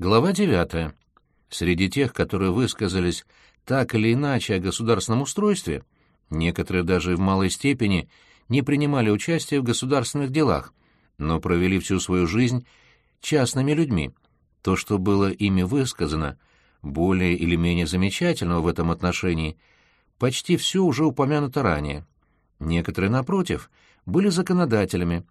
Глава 9. Среди тех, которые высказались так или иначе о государственном устройстве, некоторые даже в малой степени не принимали участия в государственных делах, но провели всю свою жизнь частными людьми. То, что было ими высказано, более или менее замечательного в этом отношении, почти все уже упомянуто ранее. Некоторые, напротив, были законодателями.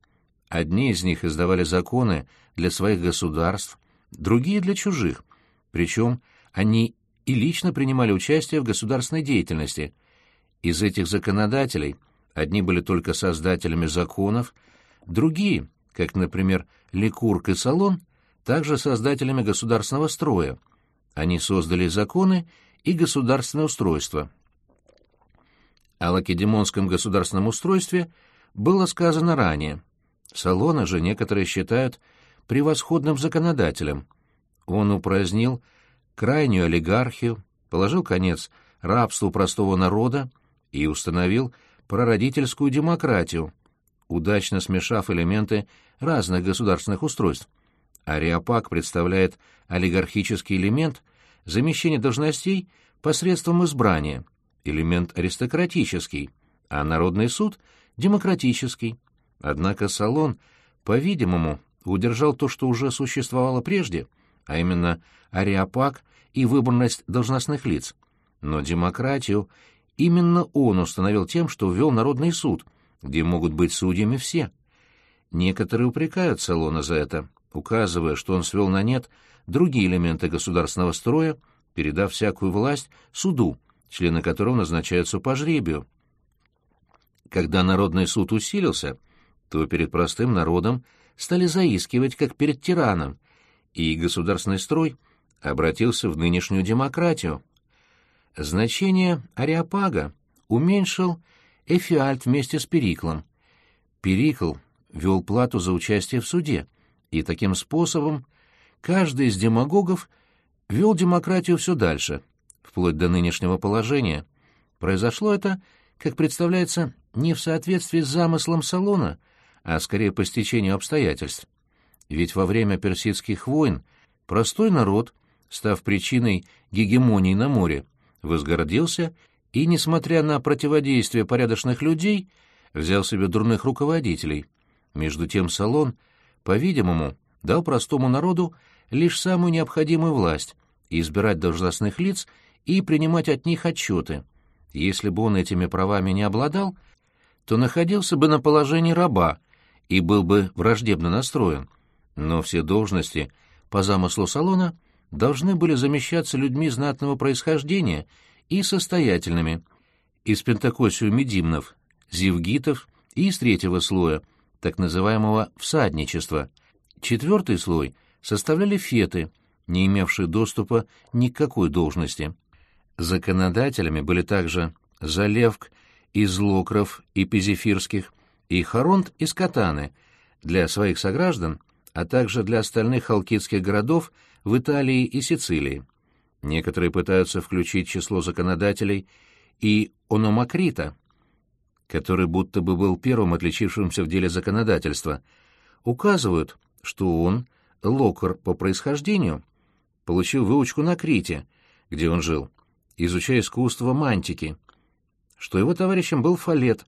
Одни из них издавали законы для своих государств, другие для чужих, причем они и лично принимали участие в государственной деятельности. Из этих законодателей одни были только создателями законов, другие, как, например, Ликург и Салон, также создателями государственного строя. Они создали законы и государственное устройство. О лакедемонском государственном устройстве было сказано ранее. Салона же некоторые считают превосходным законодателем. Он упразднил крайнюю олигархию, положил конец рабству простого народа и установил прародительскую демократию, удачно смешав элементы разных государственных устройств. Ариапак представляет олигархический элемент замещения должностей посредством избрания, элемент аристократический, а народный суд — демократический. Однако Салон, по-видимому, удержал то, что уже существовало прежде, а именно ариапак и выборность должностных лиц. Но демократию именно он установил тем, что ввел народный суд, где могут быть судьями все. Некоторые упрекают Салона за это, указывая, что он свел на нет другие элементы государственного строя, передав всякую власть суду, члены которого назначаются по жребию. Когда народный суд усилился, то перед простым народом стали заискивать, как перед тираном, и государственный строй обратился в нынешнюю демократию. Значение Ариапага уменьшил Эфиальт вместе с Периклом. Перикл вел плату за участие в суде, и таким способом каждый из демагогов вел демократию все дальше, вплоть до нынешнего положения. Произошло это, как представляется, не в соответствии с замыслом Салона, а скорее по стечению обстоятельств. Ведь во время персидских войн простой народ, став причиной гегемонии на море, возгордился и, несмотря на противодействие порядочных людей, взял себе дурных руководителей. Между тем Салон, по-видимому, дал простому народу лишь самую необходимую власть — избирать должностных лиц и принимать от них отчеты. Если бы он этими правами не обладал, то находился бы на положении раба, и был бы враждебно настроен, но все должности, по замыслу салона, должны были замещаться людьми знатного происхождения и состоятельными, из пентакосиумедимнов, зевгитов и из третьего слоя, так называемого всадничества. Четвертый слой составляли феты, не имевшие доступа ни к какой должности. Законодателями были также Залевк из Локров и Пизифирских, и Харонт из Катаны для своих сограждан, а также для остальных халкидских городов в Италии и Сицилии. Некоторые пытаются включить число законодателей и Ономакрита, который будто бы был первым отличившимся в деле законодательства, указывают, что он, локер по происхождению, получил выучку на Крите, где он жил, изучая искусство мантики, что его товарищем был Фалет,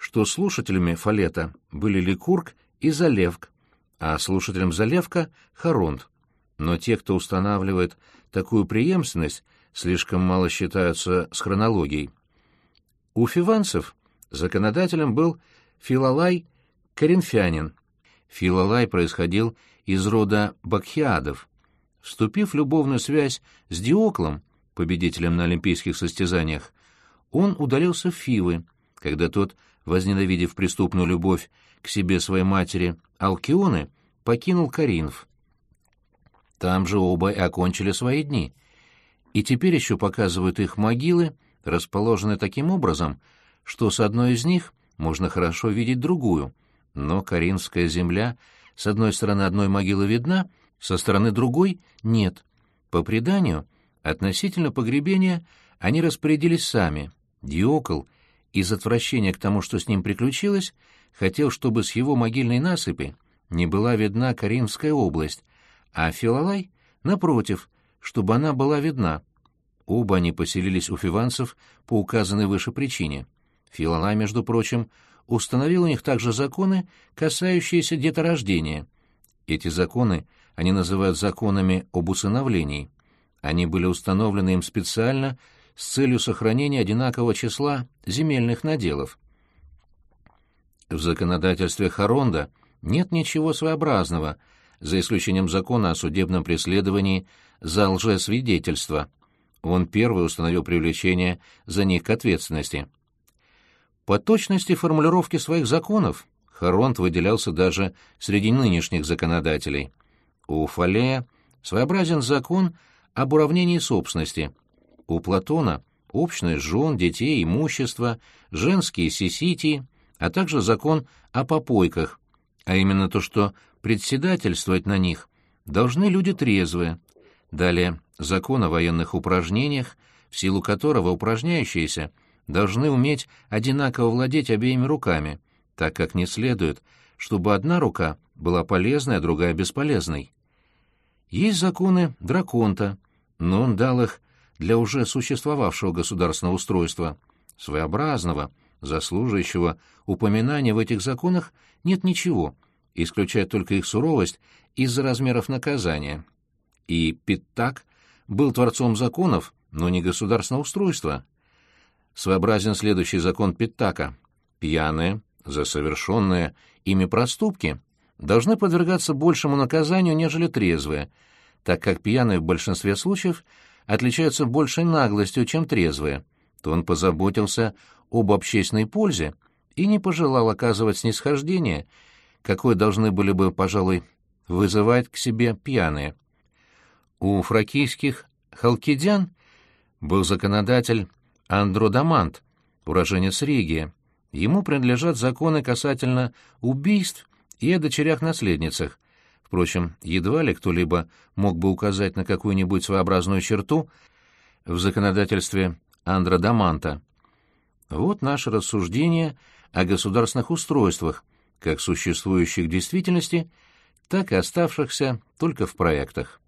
что слушателями Фалета были Ликург и Залевк, а слушателем Залевка — Харонт. Но те, кто устанавливает такую преемственность, слишком мало считаются с хронологией. У фиванцев законодателем был Филалай Коринфянин. Филалай происходил из рода бакхиадов. Вступив в любовную связь с Диоклом, победителем на олимпийских состязаниях, он удалился в Фивы, когда тот возненавидев преступную любовь к себе своей матери Алкионы, покинул Каринф. Там же оба и окончили свои дни. И теперь еще показывают их могилы, расположенные таким образом, что с одной из них можно хорошо видеть другую, но Каринская земля с одной стороны одной могилы видна, со стороны другой — нет. По преданию, относительно погребения они распорядились сами. Диокл — из отвращения к тому, что с ним приключилось, хотел, чтобы с его могильной насыпи не была видна Каримская область, а Филалай напротив, чтобы она была видна. Оба они поселились у фиванцев по указанной выше причине. Филона, между прочим, установил у них также законы, касающиеся деторождения. Эти законы они называют законами об усыновлении. Они были установлены им специально с целью сохранения одинакового числа земельных наделов. В законодательстве Харонда нет ничего своеобразного, за исключением закона о судебном преследовании за лжесвидетельство. Он первый установил привлечение за них к ответственности. По точности формулировки своих законов Харонт выделялся даже среди нынешних законодателей. У Фалея своеобразен закон об уравнении собственности. У Платона — общность жен, детей, имущества, женские сиситии, а также закон о попойках, а именно то, что председательствовать на них должны люди трезвые. Далее закон о военных упражнениях, в силу которого упражняющиеся должны уметь одинаково владеть обеими руками, так как не следует, чтобы одна рука была полезной, а другая бесполезной. Есть законы Драконта, но он дал их для уже существовавшего государственного устройства, своеобразного, заслуживающего упоминания в этих законах нет ничего, исключая только их суровость из-за размеров наказания. И Питтак был творцом законов, но не государственного устройства. Своеобразен следующий закон Питтака. Пьяные, за совершенные ими проступки, должны подвергаться большему наказанию, нежели трезвые, так как пьяные в большинстве случаев отличаются большей наглостью, чем трезвые, то он позаботился об общественной пользе и не пожелал оказывать снисхождение, какое должны были бы, пожалуй, вызывать к себе пьяные. У фракийских халкидян был законодатель Андродамант, уроженец Ригия. Ему принадлежат законы касательно убийств и о дочерях-наследницах. Впрочем, едва ли кто-либо мог бы указать на какую-нибудь своеобразную черту в законодательстве Андродаманта. Вот наше рассуждение о государственных устройствах, как существующих в действительности, так и оставшихся только в проектах.